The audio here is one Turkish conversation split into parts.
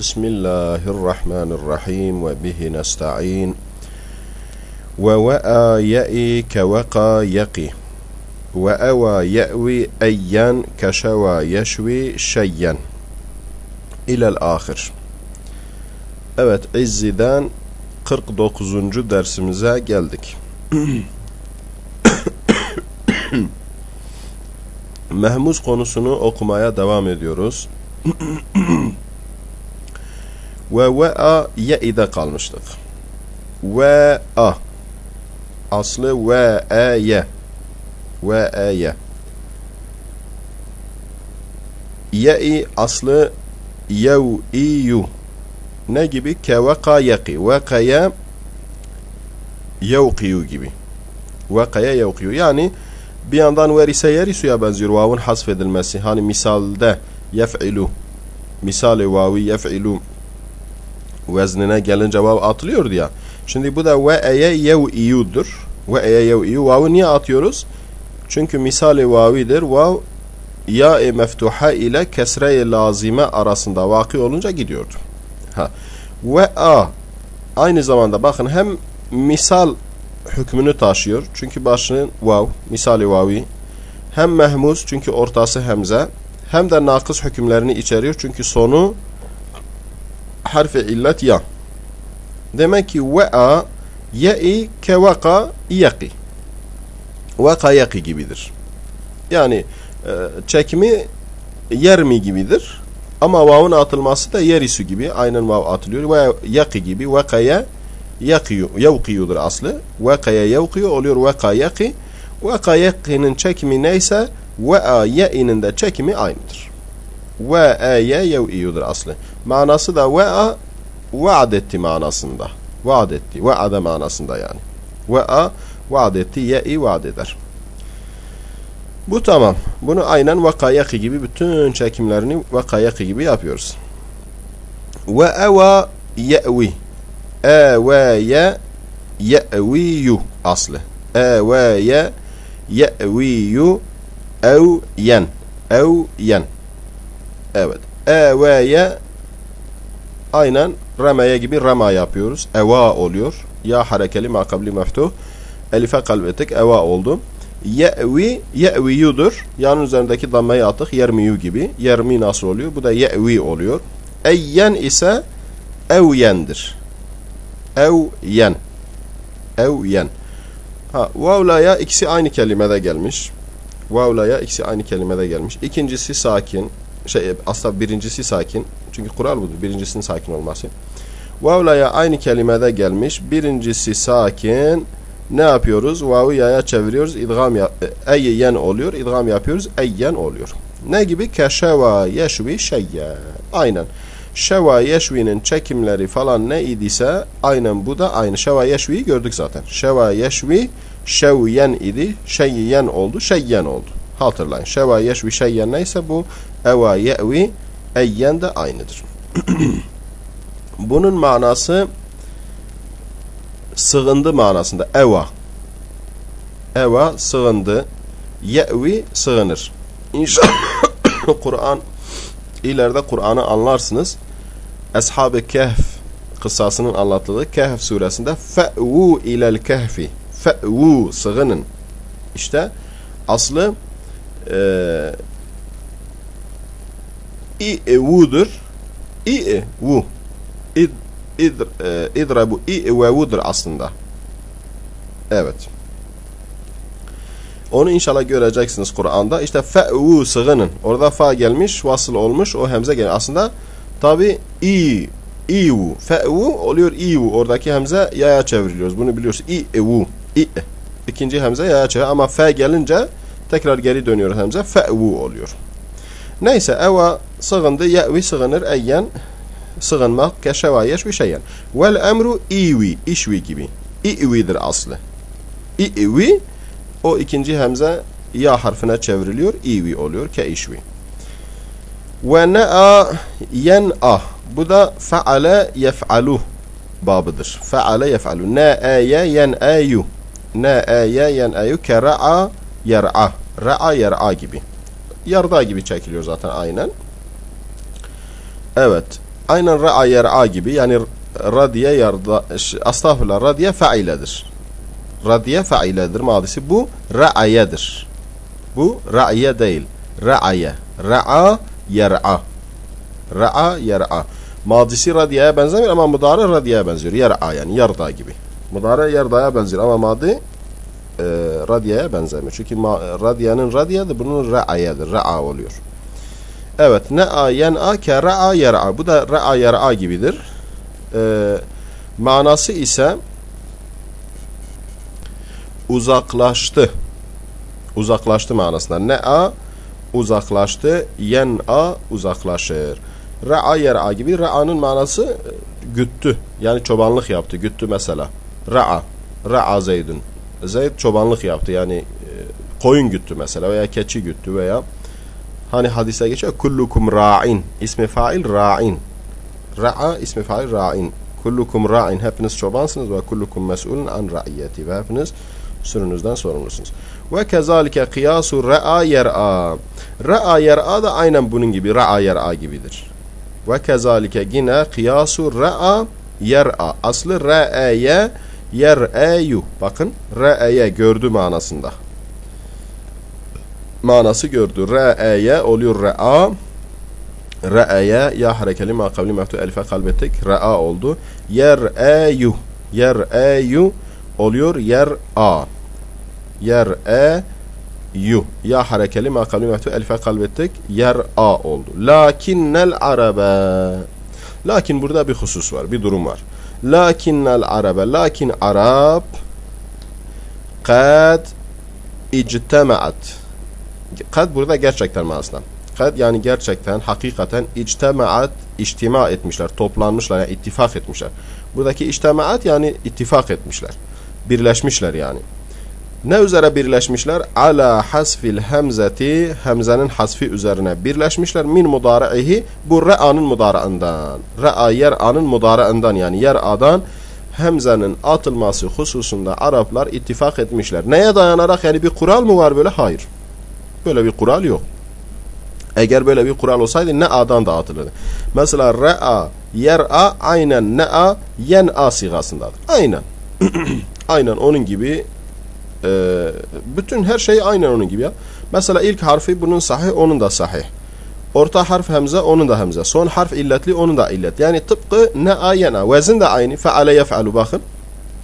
بسم الله الرحمن الرحيم وبه نستعين ووأى يأي كوقى يقي وأوى يأوي أيا كشوى يشوي شيا إلى الآخر Evet İzzi'den 49. dersimize geldik. Mehmuz konusunu okumaya devam ediyoruz. Ve ve'a ye'ide kalmıştık. Ve'a aslı ve'e ve'e ye'i aslı yev'iyu ne gibi? Keveka yaki. Vekaya yevkiyu gibi. Vekaya yevkiyu. Yani bir yandan verise yerisuya benziyor. Vav'ın hasfedilmesi. Hani misalde yef'ilu. Misali vavi yef'ilu veznine gelince vav atılıyordu ya. Şimdi bu da ve'eye yev'iyudur. Ve'eye yev'iyu. Vav'ı niye atıyoruz? Çünkü misali vavidir. Vav ya-i meftuha ile kesre-i lazime arasında vaki olunca gidiyordu. Ha. Ve a aynı zamanda bakın hem misal hükmünü taşıyor. Çünkü başının vav, misali vavi. Hem mehmuz çünkü ortası hemze. Hem de nakıs hükümlerini içeriyor. Çünkü sonu harfi illet ya. Demek ki ve a ye'i ke vaka yaki. Vaka yaki gibidir. Yani e, çekimi yermi gibidir. Ama vav'un atılması da yerisu gibi. Aynen vav atılıyor. Ve yaki gibi. Vakaya yakiyu. Yevkiyudur aslı. Vakaya yevkiyu oluyor. Vaka yaki. Vaka yakinin çekimi neyse ve a ye'inin de çekimi aynıdır. Ve a ye yev'iyudur aslı. Manası da ve a vaad etti manasında. Vaad etti. Vaade manasında yani. Ve a vaad etti. Ye'i vaad eder. Bu tamam. Bunu aynen vakayaki gibi bütün çekimlerini vakayaki gibi yapıyoruz. Ve eva ye'vi. Eveye ye'viyu aslı. Eveye ye'viyu ev yen. Ev yen. Evet. Eveye aynen rameye gibi rama yapıyoruz. Eva oluyor. Ya harekeli makabli meftuh. Elife kalbettik. Eva oldu. Ye'vi, ye'viyudur. Yanın üzerindeki dammayı atık. Yermiyu gibi. Yermi nasıl oluyor? Bu da ye'vi oluyor. Eyyen ise evyendir. Evyen. Evyen. Ha, vavlaya ikisi aynı kelimede gelmiş. Vavlaya ikisi aynı kelimede gelmiş. İkincisi sakin. Şey, aslında birincisi sakin. Çünkü kural budur. Birincisinin sakin olması. Vavlaya aynı kelimede gelmiş. Birincisi sakin ne yapıyoruz? Vav'ı yaya çeviriyoruz. İdgam yap eyyen oluyor. İdgam yapıyoruz. Eyyen oluyor. Ne gibi? Keşeva yeşvi şeyye. Aynen. Şeva yeşvinin çekimleri falan ne idiyse aynen bu da aynı. Şeva yeşviyi gördük zaten. Şeva yeşvi şevyen idi. Şeyyen oldu. Şeyyen oldu. Hatırlayın. Şeva yeşvi şeyyen neyse bu eva ye'vi eyyen de aynıdır. Bunun manası sığındı manasında. Eva. Eva sığındı. Ye'vi sığınır. İnşallah Kur'an ileride Kur'an'ı anlarsınız. Ashab-ı Kehf kıssasının anlatıldığı Kehf suresinde fe'vu ilel kehfi fe'vu sığının. İşte aslı e, i'vudur. i'vu. İd idr, e, idrabu i ve vudur aslında. Evet. Onu inşallah göreceksiniz Kur'an'da. İşte fe'u sığının. Orada fa gelmiş, vasıl olmuş, o hemze gelmiş. Aslında tabi i, iu, fe'u oluyor iu. Oradaki hemze yaya çevriliyoruz. Bunu biliyoruz. i, evu, i. İkinci hemze yaya çevir. Ama fe gelince tekrar geri dönüyor hemze. Fe'u oluyor. Neyse eva sığındı, ye'vi sığınır, eyyen sığınmak keşeva yeşvi şeyen. Vel emru iwi, işvi gibi. İ'vidir aslı. İ'vi o ikinci hemze ya harfine çevriliyor. İ'vi oluyor. Ke işvi. Ve ne'a yen'a. Bu da fe'ale yef'alu babıdır. Fe'ale yef'alu. Ne'a'ye yen'ayu. Ne'a'ye yen'ayu. Ke ra'a yer'a. Ra'a yer'a gibi. Yarda gibi çekiliyor zaten aynen. Evet. Aynen ra'a yer'a gibi yani radiye yarda estağfurullah radiye failedir. Radiye failedir madisi. Bu ra'ayedir. Bu ra'ye değil. Ra'aye. Ra'a yer'a. Ra'a yer'a. Madisi radiyeye benzemiyor ama mudare radiyeye benziyor. Yer'a yani yarda gibi. Mudare yerdaya benziyor ama madi e, radiyeye benzemiyor. Çünkü radiyenin radiyedir bunun ra'ayedir. Ra'a oluyor. Evet. Ne'a yen'a ke ra'a yer'a. Bu da ra'a yer'a gibidir. E, manası ise uzaklaştı. Uzaklaştı manasında. Ne'a uzaklaştı. Yen'a uzaklaşır. Ra'a yer'a gibi. Ra'anın manası e, güttü. Yani çobanlık yaptı. Güttü mesela. Ra'a. Ra'a Zeydun. Zeyd çobanlık yaptı. Yani e, koyun güttü mesela veya keçi güttü veya hani hadiste geçiyor kullukum ra'in. İsmi fail ra'in. Ra'a ismi fail ra'in. Kullukum ra'in. Hepiniz çobansınız ve kullukum mes'ulun an ra'iyeti. Ve hepiniz sürünüzden sorumlusunuz. Ve kezalike kıyasu ra'a yer'a. Ra'a yer'a da aynen bunun gibi. Ra'a yer'a gibidir. Ve kezalike yine kıyasu ra'a yer'a. Aslı ra'ye yer'eyu. Bakın ra'ye gördü manasında. Manası gördü. Ra'ye oluyor ra'a. Ra'ye ya harekeli ma kavli meftu elife kalbettik. Ra'a oldu. Yer'eyu. Yer'eyu oluyor yer'a. Yer'e yu. Ya harekeli ma kavli meftu elife kalbettik. Yer'a oldu. Lakinnel arabe. Lakin burada bir husus var. Bir durum var. Lakinnel arabe. Lakin Arap kad ictemaat. Kad burada gerçekten manasında. Kad yani gerçekten, hakikaten ictemaat, içtima etmişler, toplanmışlar, yani ittifak etmişler. Buradaki içtemaat yani ittifak etmişler. Birleşmişler yani. Ne üzere birleşmişler? Ala hasfil hemzeti, hemzenin hasfi üzerine birleşmişler. Min mudari'ihi, bu re'anın mudara'ından. Re'a yer'anın mudara'ından yani yer'adan hemzenin atılması hususunda Araplar ittifak etmişler. Neye dayanarak yani bir kural mı var böyle? Hayır. Böyle bir kural yok. Eğer böyle bir kural olsaydı ne a'dan da atılırdı. Mesela re'a, yer'a aynen ne'a, yen'a sigasındadır. Aynen. aynen onun gibi e, bütün her şey aynen onun gibi ya. Mesela ilk harfi bunun sahih, onun da sahih. Orta harf hemze, onun da hemze. Son harf illetli, onun da illet. Yani tıpkı ne'a, yen'a. Vezin de aynı. Fe'ale yef'alu bakın.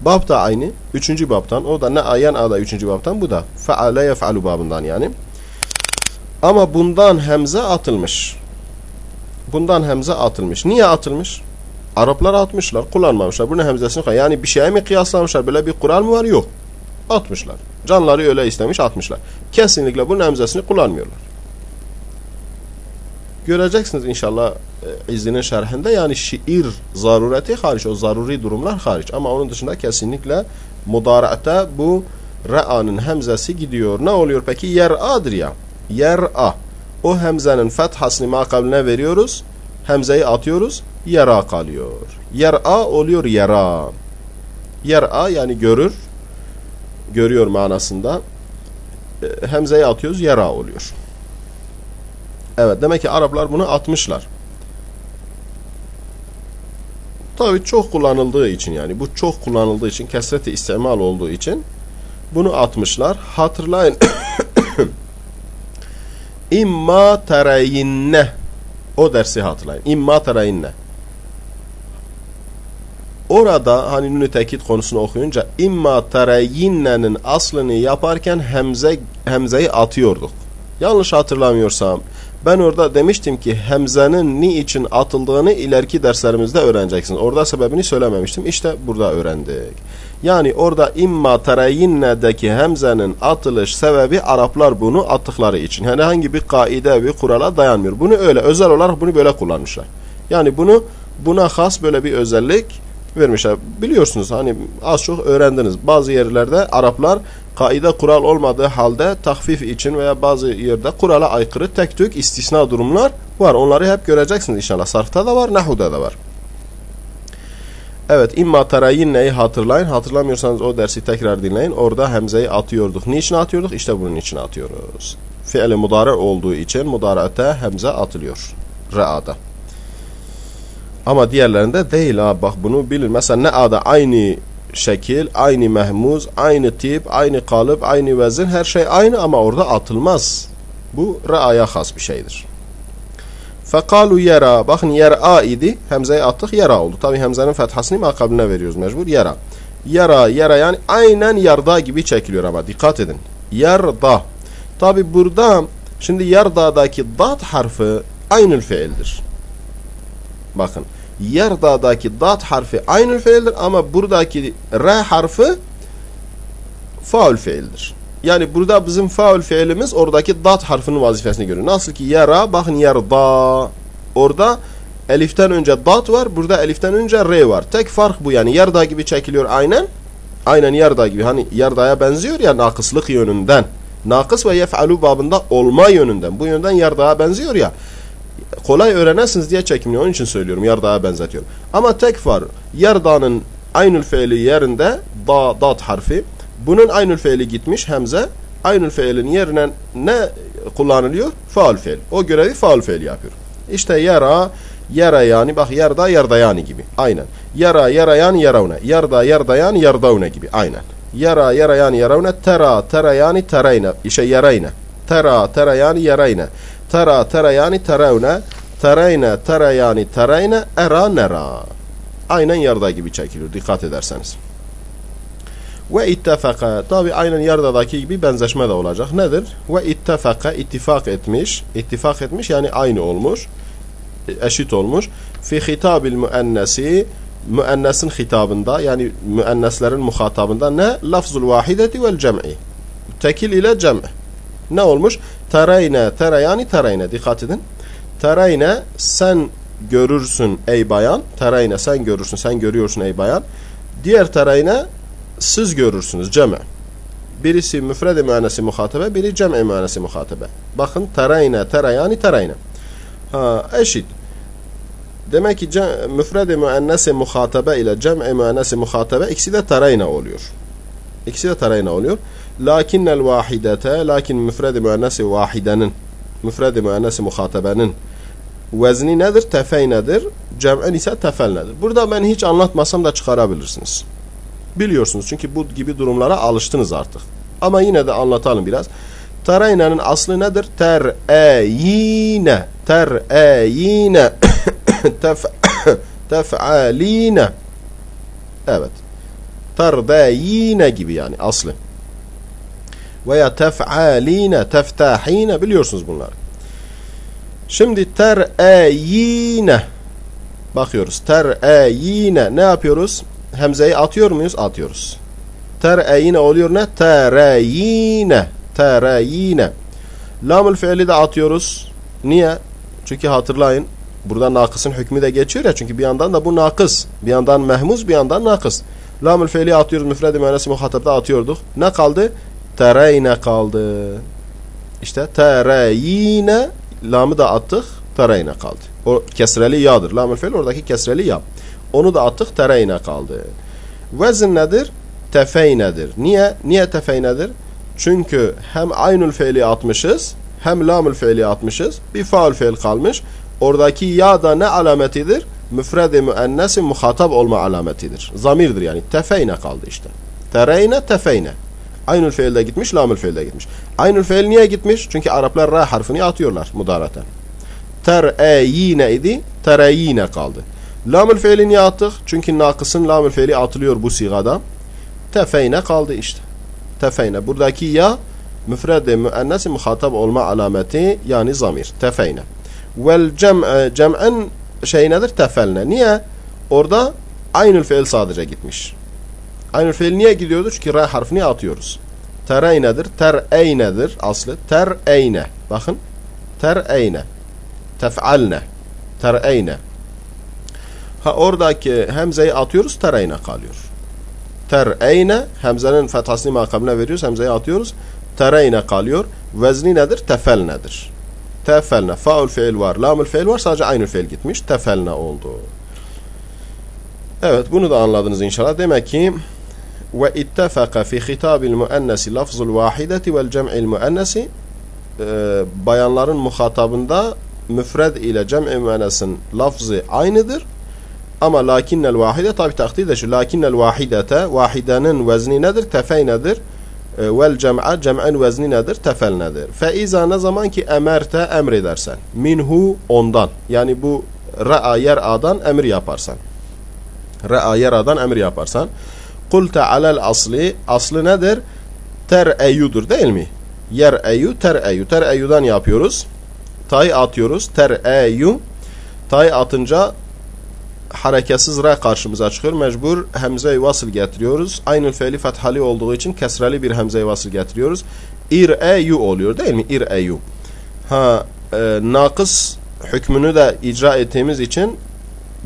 Bab da aynı. Üçüncü babtan. O da ne'a, yen'a da üçüncü babtan. Bu da fe'ale yef'alu babından yani. Ama bundan hemze atılmış. Bundan hemze atılmış. Niye atılmış? Araplar atmışlar, kullanmamışlar. Bunun hemzesini. Yani bir şeye mi kıyaslamışlar? Böyle bir kural mı var? Yok. Atmışlar. Canları öyle istemiş, atmışlar. Kesinlikle bunun hemzesini kullanmıyorlar. Göreceksiniz inşallah e, izinin şerhinde yani şiir zarureti hariç, o zaruri durumlar hariç. Ama onun dışında kesinlikle mudara'ta bu ra'anın hemzesi gidiyor. Ne oluyor peki? Yer'adır ya yer'a. O hemzenin fethasını makabline veriyoruz. Hemzeyi atıyoruz. Yera kalıyor. Yer'a oluyor yera. Yer'a yani görür. Görüyor manasında. E, hemzeyi atıyoruz. Yera oluyor. Evet demek ki Araplar bunu atmışlar. Tabi çok kullanıldığı için yani bu çok kullanıldığı için kesreti istimal olduğu için bunu atmışlar. Hatırlayın İmma tereyinne. O dersi hatırlayın. İmma tereyinne. Orada hani nünü tekit konusunu okuyunca imma tereyinne'nin aslını yaparken hemze hemzeyi atıyorduk. Yanlış hatırlamıyorsam ben orada demiştim ki hemzenin ni için atıldığını ileriki derslerimizde öğreneceksiniz. Orada sebebini söylememiştim. İşte burada öğrendik. Yani orada imma tereyinne'deki hemzenin atılış sebebi Araplar bunu attıkları için. Herhangi bir kaide bir kurala dayanmıyor. Bunu öyle özel olarak bunu böyle kullanmışlar. Yani bunu buna has böyle bir özellik vermişler. Biliyorsunuz hani az çok öğrendiniz. Bazı yerlerde Araplar kaide kural olmadığı halde tahfif için veya bazı yerde kurala aykırı tek tük istisna durumlar var. Onları hep göreceksiniz inşallah. Sarfta da var, Nahu'da da var. Evet, imma terayinneyi hatırlayın. Hatırlamıyorsanız o dersi tekrar dinleyin. Orada hemzeyi atıyorduk. Niçin atıyorduk? İşte bunun için atıyoruz. Fiili mudare olduğu için mudarete hemze atılıyor. Re'ada. Ama diğerlerinde değil ha bak bunu bilin. Mesela ne ada aynı şekil, aynı mehmuz, aynı tip, aynı kalıp, aynı vezin her şey aynı ama orada atılmaz. Bu ra'aya has bir şeydir. Fekalu yera. Bakın yera idi. Hemzeyi attık yera oldu. Tabi hemzenin fethasını makabline veriyoruz mecbur. Yera. Yara, yara yani aynen yarda gibi çekiliyor ama dikkat edin. Yarda. Tabi burada şimdi yardadaki dat harfi aynı fiildir. Bakın. Yerda'daki dat harfi aynı fiildir ama buradaki r harfi faul fiildir. Yani burada bizim faul fiilimiz oradaki dat harfinin vazifesini görüyor. Nasıl ki yara bakın yerda orada eliften önce dat var burada eliften önce r var. Tek fark bu yani yerda gibi çekiliyor aynen. Aynen yerda gibi hani yerdaya benziyor ya nakıslık yönünden. Nakıs ve yef'alu babında olma yönünden. Bu yönden yerdaya benziyor ya kolay öğrenesiniz diye çekimliyor. Onun için söylüyorum yardaya benzetiyorum. Ama tek var. Yardanın aynül fiili yerinde da, dat harfi. Bunun aynül fiili gitmiş hemze. Aynül fiilin yerine ne kullanılıyor? Faal fiil. O görevi faal fiil yapıyor. İşte yara, yara yani bak yarda yardayani gibi. Aynen. Yara yarayan yaravne. Yarda yardayan yardavne gibi. Aynen. Yara yarayan yaravne. Tera terayani terayne. İşte yarayne. Tera terayani yarayne. Tera tera yani teravne. Tereyne tera yani tereyne. Era nera. Aynen yarda gibi çekiliyor dikkat ederseniz. Ve ittefaka. Tabi aynen yardadaki gibi benzeşme de olacak. Nedir? Ve ittefaka ittifak etmiş. İttifak etmiş yani aynı olmuş. Eşit olmuş. Fi hitabil müennesi müennesin hitabında yani müenneslerin muhatabında ne? Lafzul vahideti vel cem'i. Tekil ile cem'i. Ne olmuş? Tereyne, tere yani tereyne. Dikkat edin. Tereyne sen görürsün ey bayan. Tereyne sen görürsün, sen görüyorsun ey bayan. Diğer tereyne siz görürsünüz cem'e. Birisi müfred-i müennesi muhatabe, biri cem'i müennesi muhatabe. Bakın tereyne, tere yani tereyne. Ha, eşit. Demek ki müfred-i müennesi muhatabe ile cem'i müennesi muhatabe ikisi de tereyne oluyor. İkisi de tereyne oluyor. Lakinnel vahidete, lakin müfredi müennesi vahidenin, müfredi müennesi muhatabenin vezni nedir? Tefeynedir. Cem'in ise tefel Burada ben hiç anlatmasam da çıkarabilirsiniz. Biliyorsunuz çünkü bu gibi durumlara alıştınız artık. Ama yine de anlatalım biraz. Tereyne'nin aslı nedir? Ter-e-yine. Ter-e-yine. Tef'aline. Evet. Terdeyine gibi yani aslı veya tef'aline, teftahine biliyorsunuz bunları. Şimdi ter'eyine bakıyoruz. Ter'eyine ne yapıyoruz? Hemzeyi atıyor muyuz? Atıyoruz. Ter'eyine oluyor ne? Tereyine. Tereyine. Lamül fiili de atıyoruz. Niye? Çünkü hatırlayın burada nakısın hükmü de geçiyor ya çünkü bir yandan da bu nakıs. Bir yandan mehmuz bir yandan nakıs. Lamül fiili atıyoruz müfredi müennesi muhatapta atıyorduk. Ne kaldı? tereyne kaldı. İşte tereyine lamı da attık tereyne kaldı. O kesreli ya'dır. Lamül fiil oradaki kesreli ya. Onu da attık tereyne kaldı. Vezin nedir? Tefeynedir. Niye? Niye tefeynedir? Çünkü hem aynül fiili atmışız hem lamül fiili atmışız. Bir faul fiil kalmış. Oradaki ya da ne alametidir? Müfredi müennesi muhatap olma alametidir. Zamirdir yani. Tefeyne kaldı işte. Tereyne tefeyne. Aynül fiilde gitmiş, lamül fiilde gitmiş. Aynül fiil niye gitmiş? Çünkü Araplar ra harfini atıyorlar mudaraten. Ter'eyine idi, tereyine kaldı. Lamül fiili niye attık? Çünkü nakısın lamül fiili atılıyor bu sigada. Tefeyne kaldı işte. Tefeyne. Buradaki ya müfrede müennesi muhatap olma alameti yani zamir. Tefeyne. Vel cem'e cem'en şey nedir? Tefelne. Niye? Orada aynül fiil sadece gitmiş. Aynı fiil niye gidiyordu? Çünkü ra harfini atıyoruz. Tereynedir. Tereynedir aslı. Tereyne. Bakın. Tereyne. Tef'alne. Tereyne. Ha oradaki hemzeyi atıyoruz. Tereyne kalıyor. Tereyne. Hemzenin fethasını makamına veriyoruz. Hemzeyi atıyoruz. Tereyne kalıyor. Vezni nedir? Tefelnedir. Tefelne. Faul fiil var. Lamul fiil var. Sadece aynı fiil gitmiş. Tefelne oldu. Evet bunu da anladınız inşallah. Demek ki ve ittefaka fi hitabil müennesi lafzul vahideti vel cem'il müennesi bayanların muhatabında müfred ile cem'i müennesin lafzı aynıdır. Ama lakinnel vahide tabi takdir de şu. Lakinnel vahidete vahidenin vezni nedir? Tefey nedir? E, vel cem'a cem'in vezni nedir? Tefel nedir? Fe iza ne zaman ki emerte emredersen. Minhu ondan. Yani bu ra'a yer'adan emir yaparsan. Ra'a yer'adan emir yaparsan. Kulte alel asli. Aslı nedir? Ter'eyyudur değil mi? Yer'eyyu ter'eyyu. Ter'eyyudan yapıyoruz. Tay atıyoruz. Ter'eyyu. Tay atınca hareketsiz ra karşımıza çıkıyor. Mecbur hemze-i vasıl getiriyoruz. Aynı fiili fethali olduğu için kesreli bir hemze-i vasıl getiriyoruz. İr-e-yu oluyor değil mi? İr-e-yu. Ha, e, nakıs hükmünü de icra ettiğimiz için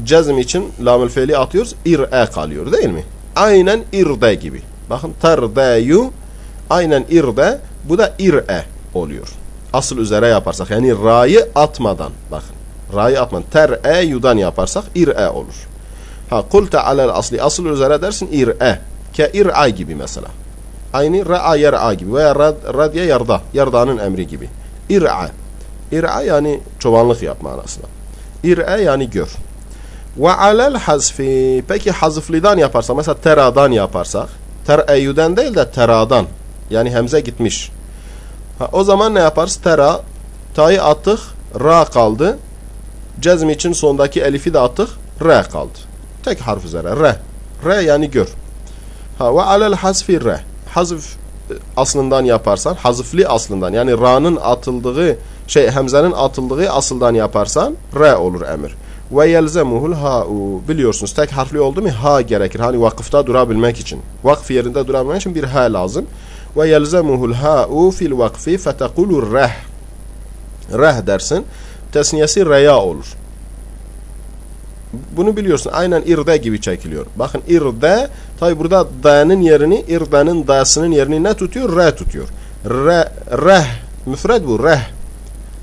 cezm için lamül fiili atıyoruz. İr-e kalıyor değil mi? Aynen irde gibi. Bakın terdeyu aynen irde bu da ir-e oluyor. Asıl üzere yaparsak yani ra'yı atmadan bakın. Ra'yı atman. Ter-e yudan yaparsak ir-e olur. Ha kulte alel asli. Asıl üzere dersin ir-e. Ke ir-a gibi mesela. Aynı ra'a yer'a gibi veya rad, radye yarda. Yardanın emri gibi. Ir-a. Ir-a yani çobanlık yap manasında. Ir-e yani gör. Ve alel hazfi. Peki hazıfliden yaparsak mesela teradan yaparsak ter-eyyüden değil de teradan. Yani hemze gitmiş. Ha, o zaman ne yaparız? Tera ta'yı attık ra kaldı. Cezm için sondaki elifi de attık. R kaldı. Tek harf üzere. R. R yani gör. Ha ve alel hasfi R. Hazf e, aslından yaparsan, hazıfli aslından yani ra'nın atıldığı şey hemzenin atıldığı asıldan yaparsan R olur emir. Ve yelzemuhul ha'u. Biliyorsunuz tek harfli oldu mu ha gerekir. Hani vakıfta durabilmek için. Vakf yerinde durabilmek için bir ha lazım. Ve yelzemuhul ha'u fil vakfi fetekulur reh. Reh dersin tesniyesi reya olur. Bunu biliyorsun. Aynen irde gibi çekiliyor. Bakın irde tabi burada da'nın yerini irde'nin da'sının yerini ne tutuyor? Re tutuyor. Re, reh müfred bu reh.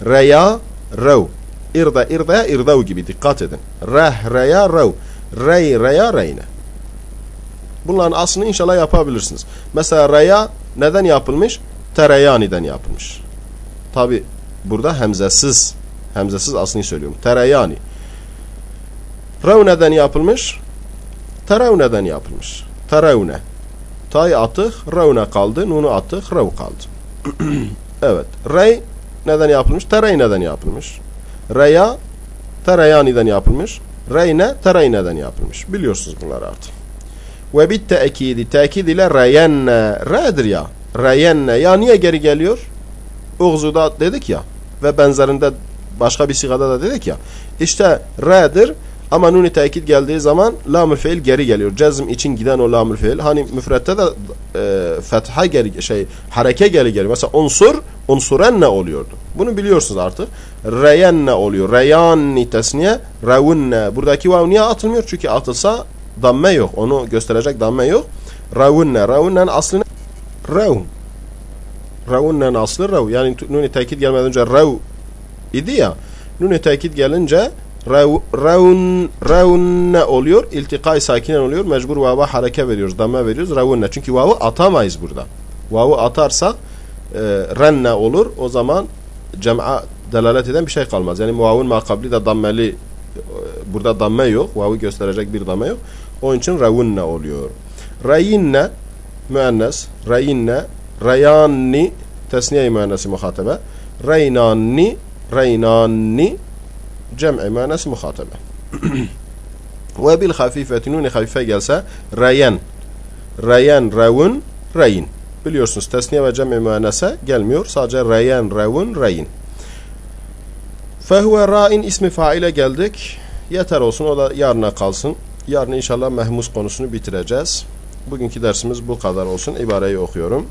Reya rev. İrde irde irdev gibi dikkat edin. Reh reya rev. Rey reya reyne. Bunların aslını inşallah yapabilirsiniz. Mesela reya neden yapılmış? Tereyani'den yapılmış. Tabi burada hemzesiz Hemzesiz aslını söylüyorum. Tereyani. Revne'den yapılmış. Terevne'den yapılmış. Terevne. Tay atık, revne kaldı. Nunu atık, rev kaldı. evet. Rey neden yapılmış? Terey neden yapılmış? Reya tereyani'den yapılmış. Reyne tereyne'den yapılmış. Biliyorsunuz bunları artık. Ve bit tekidi. Tekid ile reyenne. Re'dir ya. Reyenne. Ya niye geri geliyor? Uğzu'da dedik ya. Ve benzerinde başka bir sigada da dedik ya. İşte re'dir ama nuni tekit geldiği zaman lamül fiil geri geliyor. Cezm için giden o lamül fiil. Hani müfrette de e, fetha geri şey hareke geri geliyor. Mesela unsur unsurenne oluyordu. Bunu biliyorsunuz artık. Reyenne oluyor. Reyanni tesniye revunne. Buradaki vav niye atılmıyor? Çünkü atılsa damme yok. Onu gösterecek damme yok. Revunne. Revunne'nin aslı rev. Revunne'nin aslı rev. Yani nuni tekit gelmeden önce rev idi ya. Nune tekit gelince raun raunne oluyor. İltikai sakinen oluyor. Mecbur vava hareke veriyoruz. Damme veriyoruz. Raunne. Çünkü vavı atamayız burada. Vavı atarsak e, renne olur. O zaman cem'a delalet eden bir şey kalmaz. Yani vavun makabli de dammeli e, burada damme yok. Vavı gösterecek bir damme yok. Onun için raunne oluyor. Rayinne müennes. Rayinne rayanni tesniye müennesi muhatabe. Reynanni reynanni cem'i manası muhatabe. Ve bil hafifeti nuni hafife gelse reyen. Reyen, revun, reyin. Biliyorsunuz tesniye ve cem'i manası gelmiyor. Sadece reyen, revun, reyin. Fehuve ra'in ismi faile geldik. Yeter olsun o da yarına kalsın. Yarın inşallah mehmus konusunu bitireceğiz. Bugünkü dersimiz bu kadar olsun. İbareyi okuyorum.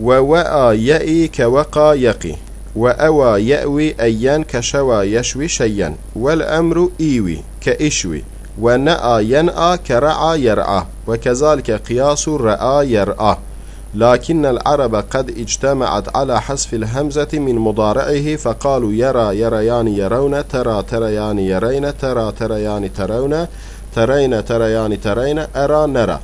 Ve ve'a ye'i ke veka yeqi. وأوى يأوي أيان كشوى يشوي شيئا والأمر إيوي كإشوي ونأى ينأى كرعى يرعى وكذلك قياس رأى يرعى. لكن العرب قد اجتمعت على حذف الهمزة من مضارعه فقالوا يرى يريان يرون ترى تريان يرين ترى تريان ترون ترين تريان ترين أرى نرى.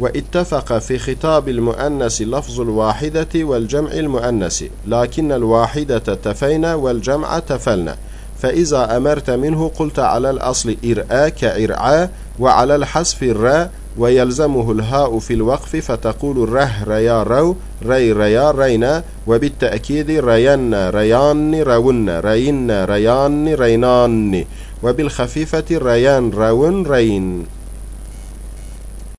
واتفق في خطاب المؤنث لفظ الواحدة والجمع المؤنث لكن الواحدة تفينا والجمع تفلنا فإذا أمرت منه قلت على الأصل إرآ كإرعاء وعلى الحذف الراء ويلزمه الهاء في الوقف فتقول ره ريا رو ري ريا رينا وبالتأكيد ريان ريان رون رين ريان رينان. وبالخفيفة ريان رون رين.